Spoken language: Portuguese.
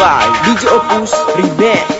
By DJ Opus Remix.